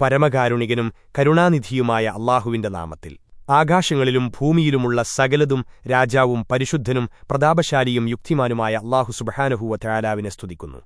പരമകാരുണികനും കരുണാനിധിയുമായ അള്ളാഹുവിന്റെ നാമത്തിൽ. ആകാശങ്ങളിലും ഭൂമിയിലുമുള്ള സകലതും രാജാവും പരിശുദ്ധനും പ്രതാപശാലിയും യുക്തിമാനുമായ അള്ളാഹു സുബഹാനുഹൂവ തയാലാവിനെ സ്തുതിക്കുന്നു.